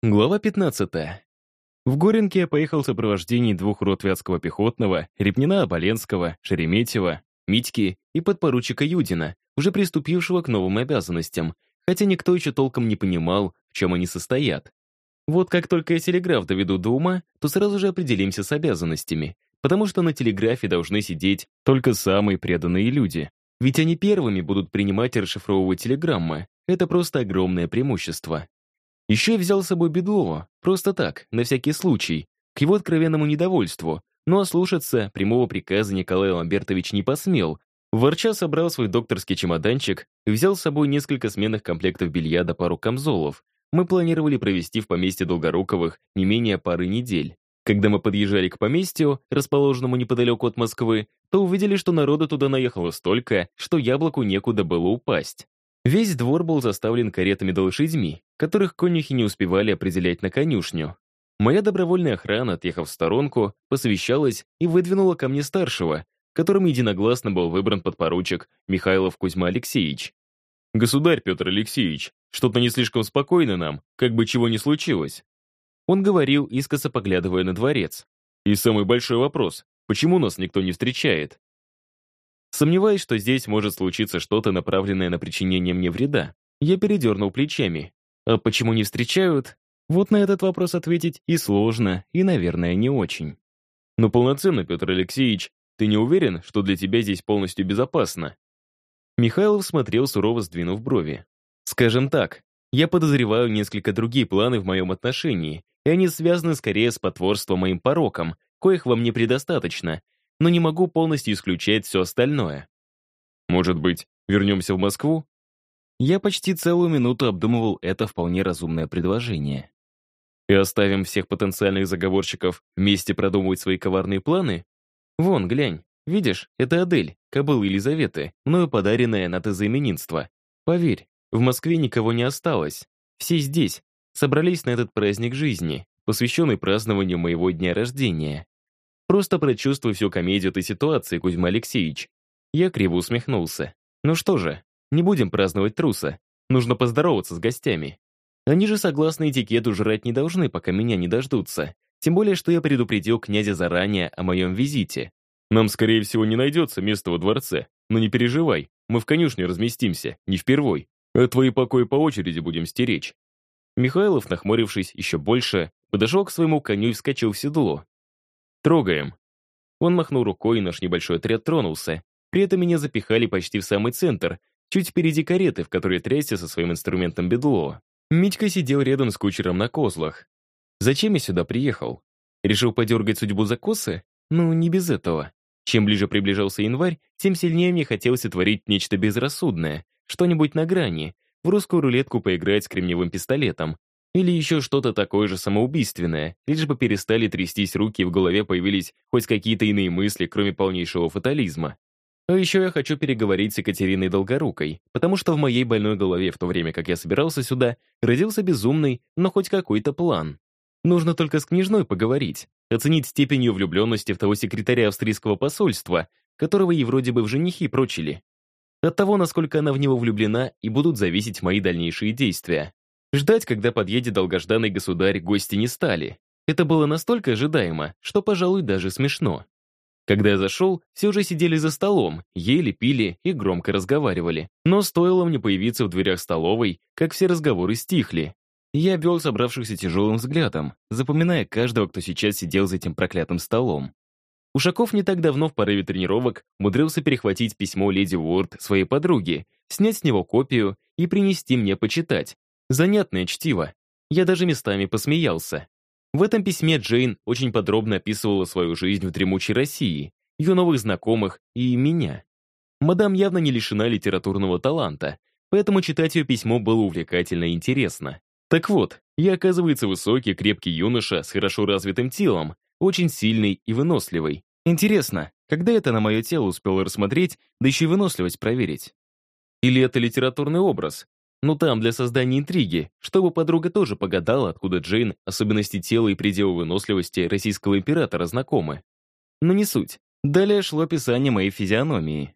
Глава 15. В Горенке я поехал в сопровождении двух рот Вятского пехотного, Репнина Оболенского, Шереметьева, Митьки и подпоручика Юдина, уже приступившего к новым обязанностям, хотя никто еще толком не понимал, в чем они состоят. Вот как только я телеграф доведу до ума, то сразу же определимся с обязанностями, потому что на телеграфе должны сидеть только самые преданные люди. Ведь они первыми будут принимать и расшифровывать телеграммы. Это просто огромное преимущество. Еще я взял с собой Бедлова, просто так, на всякий случай, к его откровенному недовольству, но ослушаться прямого приказа Николай Ламбертович не посмел. Ворча собрал свой докторский чемоданчик и взял с собой несколько сменных комплектов белья да пару камзолов. Мы планировали провести в поместье Долгоруковых не менее пары недель. Когда мы подъезжали к поместью, расположенному неподалеку от Москвы, то увидели, что народу туда наехало столько, что яблоку некуда было упасть. Весь двор был заставлен каретами да лошадьми, которых конюхи не успевали определять на конюшню. Моя добровольная охрана, отъехав в сторонку, посвящалась и выдвинула ко мне старшего, которым единогласно был выбран подпоручик Михайлов Кузьма Алексеевич. «Государь Петр Алексеевич, что-то не слишком спокойно нам, как бы чего ни случилось». Он говорил, искоса поглядывая на дворец. «И самый большой вопрос, почему нас никто не встречает?» Сомневаюсь, что здесь может случиться что-то, направленное на причинение мне вреда. Я передернул плечами. А почему не встречают? Вот на этот вопрос ответить и сложно, и, наверное, не очень. Но полноценно, Петр Алексеевич, ты не уверен, что для тебя здесь полностью безопасно? Михайлов смотрел, сурово сдвинув брови. Скажем так, я подозреваю несколько другие планы в моем отношении, и они связаны скорее с потворством моим порокам, коих во мне предостаточно, но не могу полностью исключать все остальное. Может быть, вернемся в Москву? Я почти целую минуту обдумывал это вполне разумное предложение. И оставим всех потенциальных заговорщиков вместе продумывать свои коварные планы? Вон, глянь, видишь, это Адель, кобыла Елизаветы, мною подаренная на тезаименинство. Поверь, в Москве никого не осталось. Все здесь, собрались на этот праздник жизни, посвященный празднованию моего дня рождения. Просто прочувствуй всю комедию этой ситуации, Кузьма Алексеевич. Я криво усмехнулся. Ну что же, не будем праздновать труса. Нужно поздороваться с гостями. Они же, согласно этикету, жрать не должны, пока меня не дождутся. Тем более, что я предупредил князя заранее о моем визите. Нам, скорее всего, не найдется места во дворце. Но не переживай, мы в конюшне разместимся, не впервой. А твои покои по очереди будем стеречь. Михайлов, нахмурившись еще больше, подошел к своему коню и вскочил в седло. «Трогаем». Он махнул рукой, и наш небольшой отряд тронулся. При этом меня запихали почти в самый центр, чуть впереди кареты, в которой трясся со своим инструментом бедло. Митька сидел рядом с кучером на козлах. Зачем я сюда приехал? Решил подергать судьбу за косы? Ну, не без этого. Чем ближе приближался январь, тем сильнее мне хотелось творить нечто безрассудное, что-нибудь на грани, в русскую рулетку поиграть с кремневым пистолетом, или еще что-то такое же самоубийственное, лишь бы перестали трястись руки и в голове появились хоть какие-то иные мысли, кроме полнейшего фатализма. А еще я хочу переговорить с Екатериной Долгорукой, потому что в моей больной голове в то время, как я собирался сюда, родился безумный, но хоть какой-то план. Нужно только с княжной поговорить, оценить степень ее влюбленности в того секретаря австрийского посольства, которого ей вроде бы в женихи прочили. От того, насколько она в него влюблена, и будут зависеть мои дальнейшие действия. Ждать, когда подъедет долгожданный государь, гости не стали. Это было настолько ожидаемо, что, пожалуй, даже смешно. Когда я зашел, все уже сидели за столом, ели, пили и громко разговаривали. Но стоило мне появиться в дверях столовой, как все разговоры стихли. Я вел собравшихся тяжелым взглядом, запоминая каждого, кто сейчас сидел за этим проклятым столом. Ушаков не так давно в порыве тренировок умудрился перехватить письмо леди Уорд своей подруги, снять с него копию и принести мне почитать, Занятное чтиво. Я даже местами посмеялся. В этом письме Джейн очень подробно описывала свою жизнь в дремучей России, ее новых знакомых и меня. Мадам явно не лишена литературного таланта, поэтому читать ее письмо было увлекательно и интересно. Так вот, я, оказывается, высокий, крепкий юноша с хорошо развитым телом, очень сильный и выносливый. Интересно, когда это на мое тело успел рассмотреть, да еще и выносливость проверить? Или это литературный образ, ну там, для создания интриги, чтобы подруга тоже погадала, откуда Джейн особенности тела и пределы выносливости российского императора знакомы. Но не суть. Далее шло описание моей физиономии.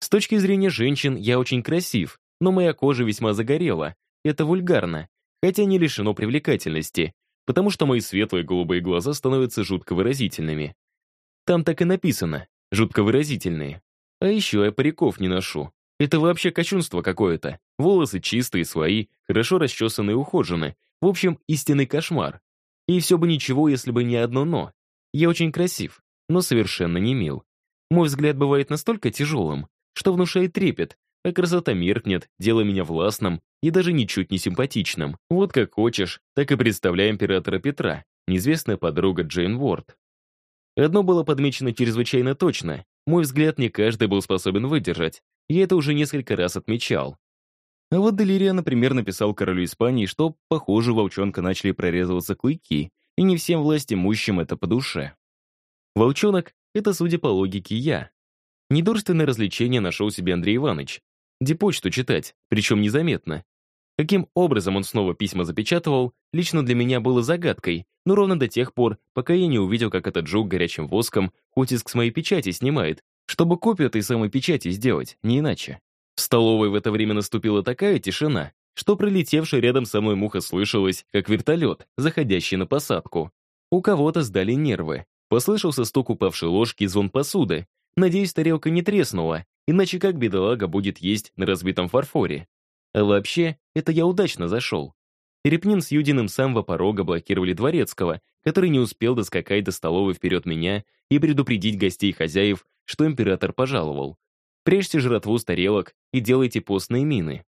С точки зрения женщин я очень красив, но моя кожа весьма загорела. Это вульгарно. хотя не лишено привлекательности, потому что мои светлые голубые глаза становятся жутко выразительными. Там так и написано «жутко выразительные». А еще я париков не ношу. Это вообще кощунство какое-то. Волосы чистые, свои, хорошо расчесанные и ухожены. В общем, истинный кошмар. И все бы ничего, если бы не одно «но». Я очень красив, но совершенно не мил. Мой взгляд бывает настолько тяжелым, что внушает трепет, а красота меркнет, делая меня властным и даже ничуть не симпатичным. Вот как хочешь, так и представляй императора Петра, неизвестная подруга Джейн Уорд. Одно было подмечено чрезвычайно точно. Мой взгляд не каждый был способен выдержать. Я это уже несколько раз отмечал. А вот Делирия, например, написал королю Испании, что, похоже, волчонка начали прорезываться клыки, и не всем власть имущим это по душе. Волчонок — это, судя по логике, я. Недурственное развлечение нашел себе Андрей Иванович. Где почту читать, причем незаметно. Каким образом он снова письма запечатывал, лично для меня было загадкой, но ровно до тех пор, пока я не увидел, как этот жук горячим воском оттиск с моей печати снимает, чтобы копию этой самой печати сделать, не иначе. В столовой в это время наступила такая тишина, что пролетевшая рядом со мной муха слышалась, как вертолет, заходящий на посадку. У кого-то сдали нервы. Послышался стук упавшей ложки и звон посуды. Надеюсь, тарелка не треснула, иначе как бедолага будет есть на разбитом фарфоре. А вообще, это я удачно зашел. Репнин с Юдиным с самого порога блокировали Дворецкого, который не успел доскакать до столовой вперед меня и предупредить гостей хозяев, что император пожаловал. Прежьте жратву с тарелок и делайте постные мины.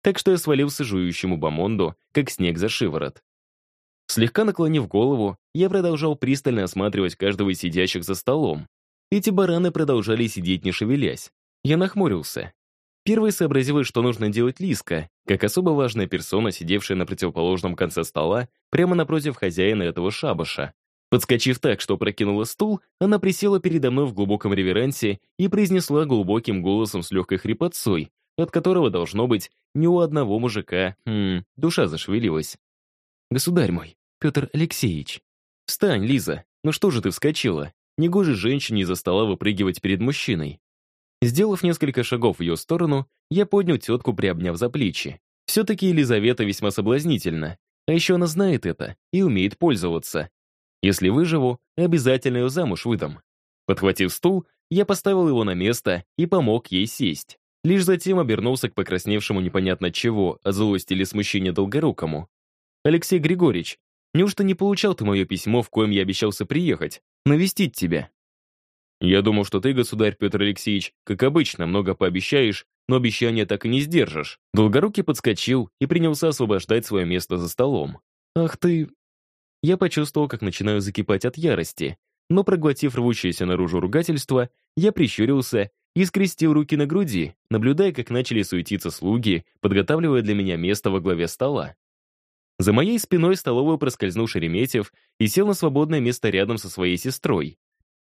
Так что я свалился жующему бомонду, как снег за шиворот. Слегка наклонив голову, я продолжал пристально осматривать каждого из сидящих за столом. Эти бараны продолжали сидеть не шевелясь. Я нахмурился. Первой сообразила, что нужно делать Лиска, как особо важная персона, сидевшая на противоположном конце стола, прямо напротив хозяина этого шабаша. Подскочив так, что прокинула стул, она присела передо мной в глубоком реверансе и произнесла глубоким голосом с легкой хрипотцой, от которого, должно быть, ни у одного мужика, хм, душа зашевелилась. «Государь мой, Петр Алексеевич». «Встань, Лиза, ну что же ты вскочила? Негоже женщине из-за стола выпрыгивать перед мужчиной». Сделав несколько шагов в ее сторону, я поднял тетку, приобняв за плечи. Все-таки Елизавета весьма соблазнительна, а еще она знает это и умеет пользоваться. Если выживу, обязательно ее замуж выдам. Подхватив стул, я поставил его на место и помог ей сесть. Лишь затем обернулся к покрасневшему непонятно чего, от злости или смущения долгорукому. «Алексей Григорьевич, неужто не получал ты мое письмо, в коем я обещался приехать, навестить тебя?» «Я думал, что ты, государь Петр Алексеевич, как обычно, много пообещаешь, но обещания так и не сдержишь». Долгорукий подскочил и принялся освобождать свое место за столом. «Ах ты, я почувствовал, как начинаю закипать от ярости, но, проглотив рвущееся наружу ругательство, я прищурился и скрестил руки на груди, наблюдая, как начали суетиться слуги, подготавливая для меня место во главе стола. За моей спиной столовую проскользнул Шереметьев и сел на свободное место рядом со своей сестрой.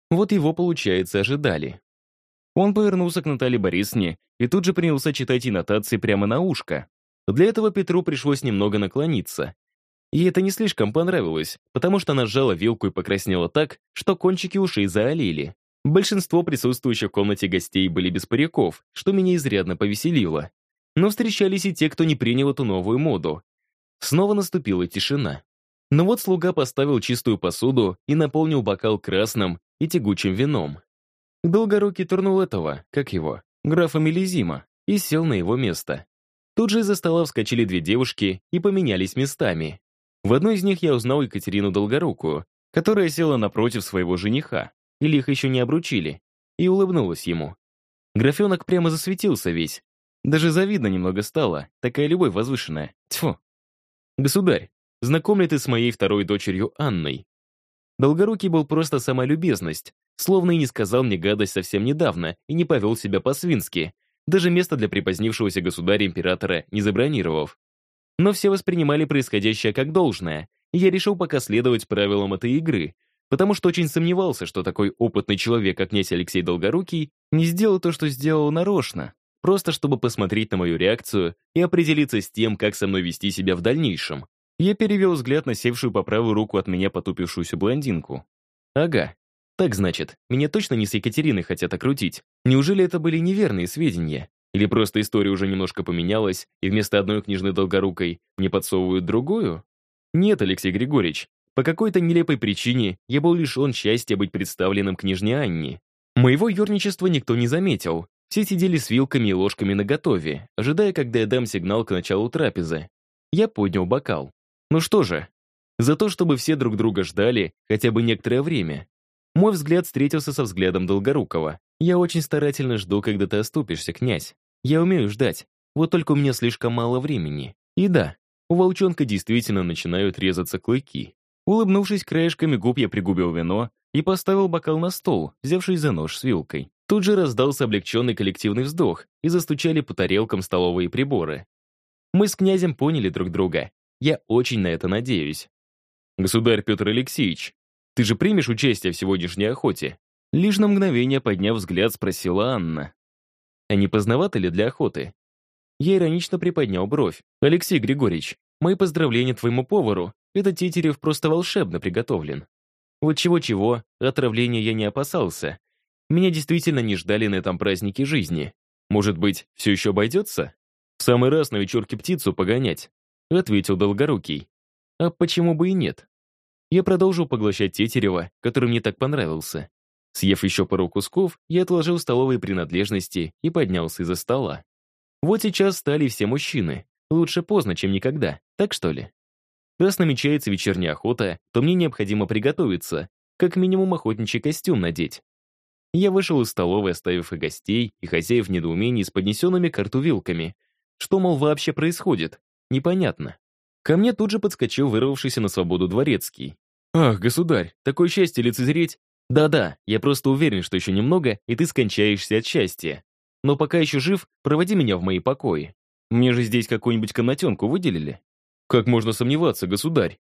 Вот его, получается, ожидали. Он повернулся к Наталье Борисовне и тут же принялся читать и нотации прямо на ушко. Для этого Петру пришлось немного наклониться, Ей это не слишком понравилось, потому что она сжала вилку и покраснела так, что кончики ушей заолели. Большинство присутствующих в комнате гостей были без париков, что меня изрядно повеселило. Но встречались и те, кто не принял эту новую моду. Снова наступила тишина. Но вот слуга поставил чистую посуду и наполнил бокал красным и тягучим вином. Долгорукий турнул этого, как его, графа Мелизима, и сел на его место. Тут же из-за стола вскочили две девушки и поменялись местами. В одной из них я узнал Екатерину Долгорукую, которая села напротив своего жениха, или их еще не обручили, и улыбнулась ему. Графенок прямо засветился весь. Даже завидно немного стало, такая любовь возвышенная. Тьфу. Государь, знаком ли ты с моей второй дочерью Анной? Долгорукий был просто сама любезность, словно и не сказал мне гадость совсем недавно и не повел себя по-свински, даже место для припозднившегося государя-императора не забронировав. Но все воспринимали происходящее как должное, и я решил пока следовать правилам этой игры, потому что очень сомневался, что такой опытный человек, как князь Алексей Долгорукий, не сделал то, что сделал нарочно, просто чтобы посмотреть на мою реакцию и определиться с тем, как со мной вести себя в дальнейшем. Я перевел взгляд на севшую по правую руку от меня потупившуюся блондинку. Ага, так значит, меня точно не с Екатериной хотят окрутить. Неужели это были неверные сведения? Или просто история уже немножко поменялась, и вместо одной книжной долгорукой мне подсовывают другую? Нет, Алексей Григорьевич, по какой-то нелепой причине я был лишен счастья быть представленным княжне Анне. Моего юрничества никто не заметил. Все сидели с вилками и ложками наготове, ожидая, когда я дам сигнал к началу трапезы. Я поднял бокал. Ну что же, за то, чтобы все друг друга ждали хотя бы некоторое время. Мой взгляд встретился со взглядом Долгорукова. Я очень старательно жду, когда ты оступишься, князь. Я умею ждать, вот только у меня слишком мало времени. И да, у волчонка действительно начинают резаться клыки. Улыбнувшись краешками губ, я пригубил вино и поставил бокал на стол, взявшись за нож с вилкой. Тут же раздался облегченный коллективный вздох и застучали по тарелкам столовые приборы. Мы с князем поняли друг друга. Я очень на это надеюсь. «Государь Петр Алексеевич, ты же примешь участие в сегодняшней охоте?» Лишь на мгновение, подняв взгляд, спросила Анна. «А не поздновато ли для охоты?» Я иронично приподнял бровь. «Алексей Григорьевич, мои поздравления твоему повару. Этот тетерев просто волшебно приготовлен». Вот чего-чего, отравления я не опасался. Меня действительно не ждали на этом празднике жизни. Может быть, все еще обойдется? В самый раз на вечерке птицу погонять, ответил Долгорукий. А почему бы и нет? Я продолжил поглощать тетерева, который мне так понравился. Съев еще пару кусков, я отложил столовые принадлежности и поднялся из-за стола. Вот сейчас стали все мужчины. Лучше поздно, чем никогда, так что ли? Раз намечается вечерняя охота, то мне необходимо приготовиться, как минимум охотничий костюм надеть. Я вышел из столовой, оставив и гостей, и хозяев в недоумении с поднесенными к рту вилками. Что, мол, вообще происходит? Непонятно. Ко мне тут же подскочил вырвавшийся на свободу дворецкий. «Ах, государь, такое счастье лицезреть!» «Да-да, я просто уверен, что еще немного, и ты скончаешься от счастья. Но пока еще жив, проводи меня в мои покои. Мне же здесь какую-нибудь комнатенку выделили?» «Как можно сомневаться, государь?»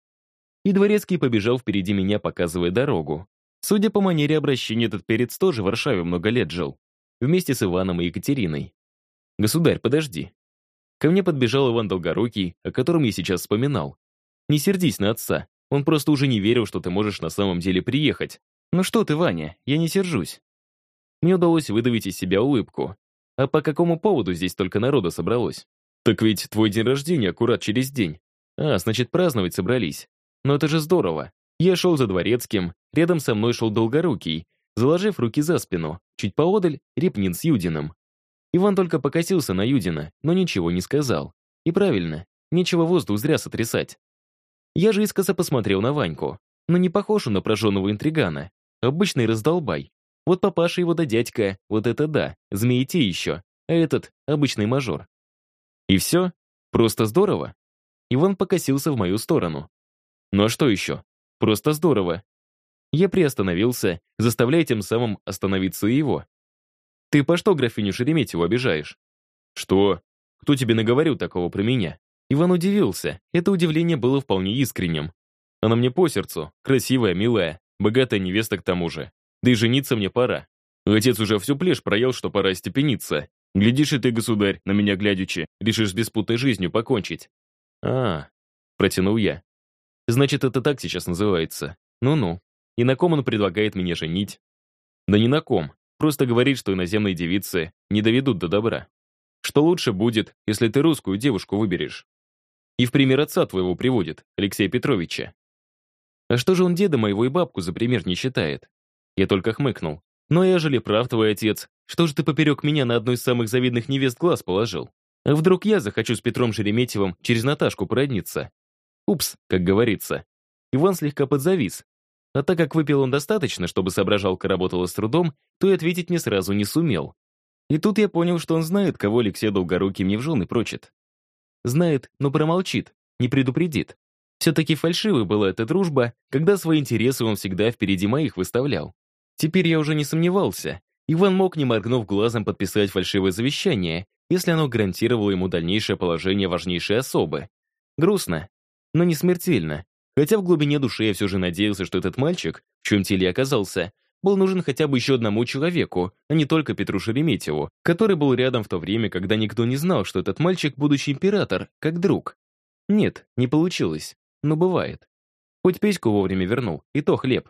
И дворецкий побежал впереди меня, показывая дорогу. Судя по манере обращения, этот перец тоже в Варшаве много лет жил. Вместе с Иваном и Екатериной. «Государь, подожди. Ко мне подбежал Иван Долгорукий, о котором я сейчас вспоминал. «Не сердись на отца. Он просто уже не верил, что ты можешь на самом деле приехать. Ну что ты, Ваня, я не сержусь». Мне удалось выдавить из себя улыбку. А по какому поводу здесь только народа собралось? Так ведь твой день рождения аккурат через день. А, значит, праздновать собрались. Но это же здорово. Я шел за дворецким, рядом со мной шел Долгорукий, заложив руки за спину, чуть поодаль — Репнин с Юдиным. Иван только покосился на Юдина, но ничего не сказал. И правильно, нечего воздух зря сотрясать. Я же искоса посмотрел на Ваньку, но не похож он на прожженного интригана. Обычный раздолбай. Вот папаша его да дядька, вот это да, змеи те еще, а этот — обычный мажор. И все? Просто здорово? Иван покосился в мою сторону. Ну а что еще? Просто здорово. Я приостановился, заставляя тем самым остановиться и его. Ты по что графиню Шереметьеву обижаешь? Что? Кто тебе наговорил такого про меня? Иван удивился. Это удивление было вполне искренним. Она мне по сердцу, красивая, милая, богатая невеста к тому же. Да и жениться мне пора. Отец уже всю плешь проел, что пора степениться. Глядишь и ты, государь, на меня глядячи, решишь с беспутной жизнью покончить. А, протянул я. Значит, это так сейчас называется. Ну-ну. И на ком он предлагает меня женить? Да ни на ком. Просто говорит, что иноземные девицы не доведут до добра. Что лучше будет, если ты русскую девушку выберешь. И в пример отца твоего приводит, Алексея Петровича. А что же он деда моего и бабку за пример не считает? Я только хмыкнул. Но ежели прав твой отец, что же ты поперек меня на одной из самых завидных невест глаз положил? А вдруг я захочу с Петром Шереметьевым через Наташку породниться? Упс, как говорится. Иван слегка подзавис, а так как выпил он достаточно, чтобы соображалка работала с трудом, то и ответить мне сразу не сумел. И тут я понял, что он знает, кого Алексей Долгорукий мне в жены прочит. Знает, но промолчит, не предупредит. Все-таки фальшивой была эта дружба, когда свои интересы он всегда впереди моих выставлял. Теперь я уже не сомневался. Иван мог, не моргнув глазом, подписать фальшивое завещание, если оно гарантировало ему дальнейшее положение важнейшей особы. Грустно, но не смертельно, Хотя в глубине души я все же надеялся, что этот мальчик, в чем теле оказался, был нужен хотя бы еще одному человеку, а не только Петру Шереметьеву, который был рядом в то время, когда никто не знал, что этот мальчик будущий император, как друг. Нет, не получилось, но бывает. Хоть печку вовремя вернул, и то хлеб.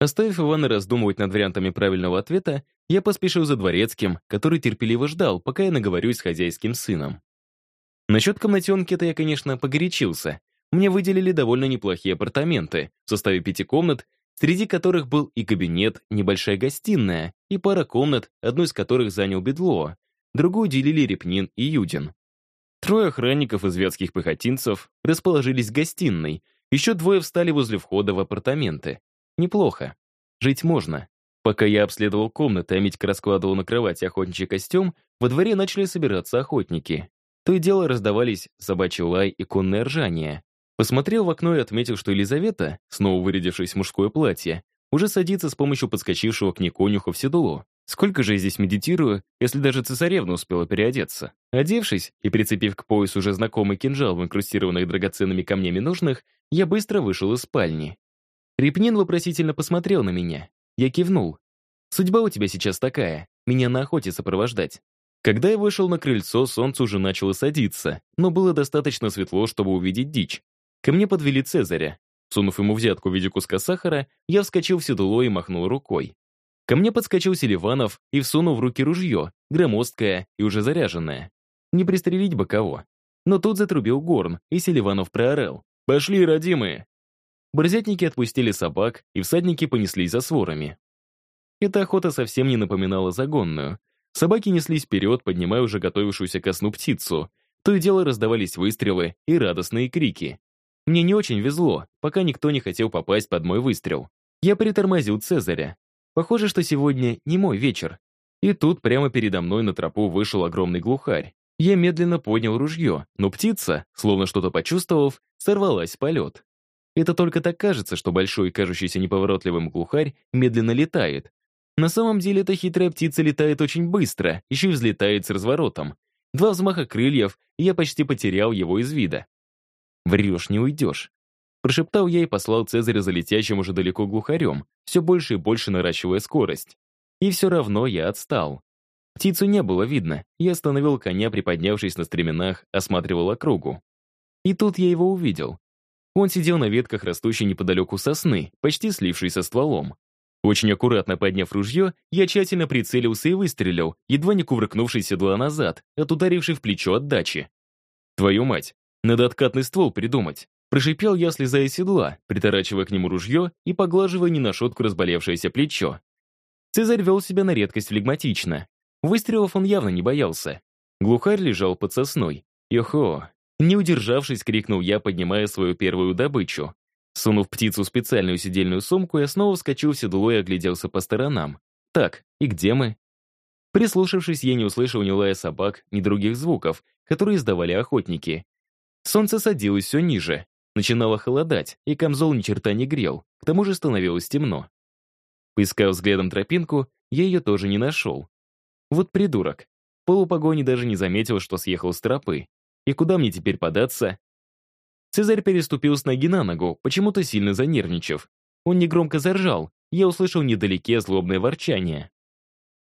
Оставив Ивана раздумывать над вариантами правильного ответа, я поспешил за дворецким, который терпеливо ждал, пока я наговорюсь с хозяйским сыном. Насчет комнатенки-то я, конечно, погорячился. Мне выделили довольно неплохие апартаменты в составе пяти комнат, среди которых был и кабинет, небольшая гостиная, и пара комнат, одну из которых занял Бедло, другую делили Репнин и Юдин. Трое охранников из вятских пехотинцев расположились в гостиной, еще двое встали возле входа в апартаменты. Неплохо. Жить можно. Пока я обследовал комнаты, а Митька раскладывал на кровати охотничий костюм, во дворе начали собираться охотники. То и дело раздавались собачий лай и конное ржание. Посмотрел в окно и отметил, что Елизавета, снова вырядившись в мужское платье, уже садится с помощью подскочившего к ней конюха в седло. Сколько же я здесь медитирую, если даже цесаревна успела переодеться? Одевшись и прицепив к поясу уже знакомый кинжал в инкрустированных драгоценными камнями ножных, я быстро вышел из спальни. Репнин вопросительно посмотрел на меня. Я кивнул. «Судьба у тебя сейчас такая, меня на охоте сопровождать». Когда я вышел на крыльцо, солнце уже начало садиться, но было достаточно светло, чтобы увидеть дичь. Ко мне подвели Цезаря. Сунув ему взятку в виде куска сахара, я вскочил в седло и махнул рукой. Ко мне подскочил Селиванов и всунул в руки ружье, громоздкое и уже заряженное. Не пристрелить бы кого. Но тут затрубил горн, и Селиванов проорал. «Пошли, родимые!» Борзятники отпустили собак, и всадники понеслись за сворами. Эта охота совсем не напоминала загонную. Собаки неслись вперед, поднимая уже готовившуюся ко сну птицу. То и дело раздавались выстрелы и радостные крики. Мне не очень везло, пока никто не хотел попасть под мой выстрел. Я притормозил Цезаря, Похоже, что сегодня не мой вечер. И тут прямо передо мной на тропу вышел огромный глухарь. Я медленно поднял ружье, но птица, словно что-то почувствовав, сорвалась в полет. Это только так кажется, что большой, кажущийся неповоротливым глухарь медленно летает. На самом деле эта хитрая птица летает очень быстро, еще и взлетает с разворотом. Два взмаха крыльев, и я почти потерял его из вида. Врешь, не уйдешь. Прошептал я и послал Цезаря за летящим уже далеко глухарем, все больше и больше наращивая скорость. И все равно я отстал. Птицу не было видно, я остановил коня, приподнявшись на стременах, осматривал округу. И тут я его увидел. Он сидел на ветках, растущей неподалеку сосны, почти слившись со стволом. Очень аккуратно подняв ружье, я тщательно прицелился и выстрелил, едва не кувыркнувшись седла назад, от ударившей в плечо отдачи. Твою мать, надо откатный ствол придумать. Прошипел я, слезая с седла, приторачивая к нему ружье и поглаживая не на шутку разболевшееся плечо. Цезарь вел себя на редкость флегматично. Выстрелов он явно не боялся. Глухарь лежал под сосной. «Йохо!» Не удержавшись, крикнул я, поднимая свою первую добычу. Сунув птицу в специальную сидельную сумку, я снова вскочил в седло и огляделся по сторонам. «Так, и где мы?» Прислушавшись, я не услышал ни лая собак, ни других звуков, которые издавали охотники. Солнце садилось все ниже, Начинало холодать, и камзол ни черта не грел, к тому же становилось темно. Поискав взглядом тропинку, я ее тоже не нашел. Вот придурок. Полупогони даже не заметил, что съехал с тропы. И куда мне теперь податься? Цезарь переступил с ноги на ногу, почему-то сильно занервничав. Он негромко заржал, я услышал недалеке злобное ворчание.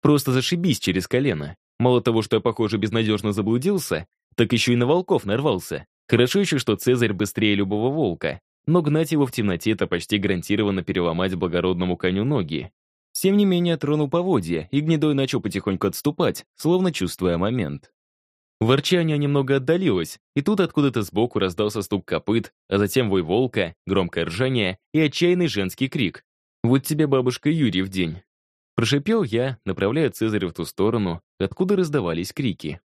Просто зашибись через колено. Мало того, что я, похоже, безнадежно заблудился, так еще и на волков нарвался. Хорошо еще, что Цезарь быстрее любого волка, но гнать его в темноте — это почти гарантированно переломать благородному коню ноги. Тем не менее, тронул поводья, и гнедой начал потихоньку отступать, словно чувствуя момент. Ворчание немного отдалилось, и тут откуда-то сбоку раздался стук копыт, а затем вой волка, громкое ржание и отчаянный женский крик. «Вот тебе бабушка Юрий в день!» Прошипел я, направляя Цезаря в ту сторону, откуда раздавались крики.